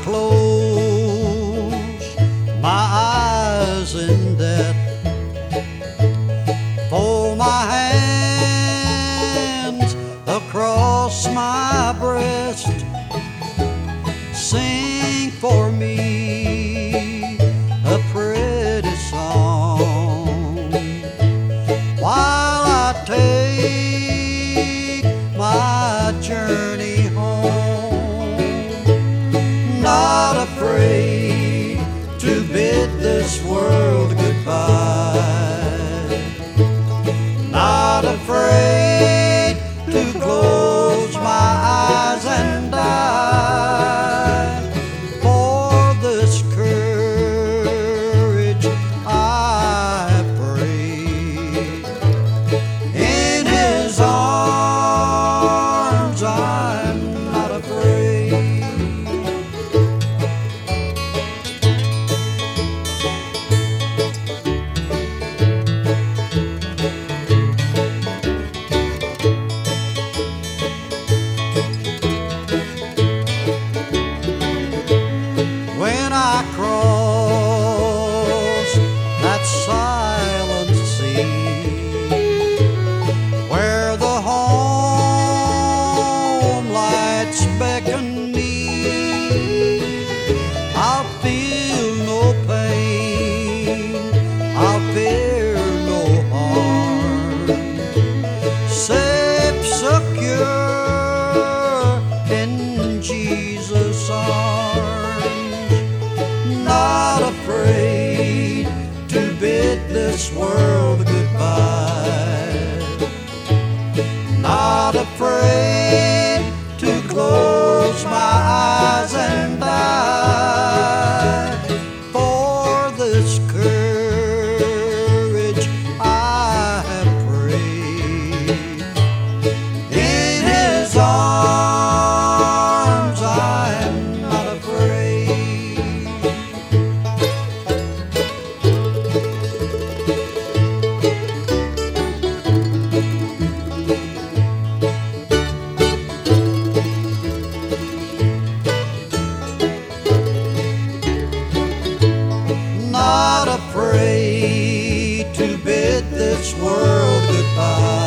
Close my eyes in death, fold my hands across my breast, sing for me a pretty song while I take. beckon me. I'll feel no pain, I'll fear no harm. Safe, secure in Jesus' arms, not afraid to bid this world goodbye, not afraid. Not afraid to bid this world goodbye.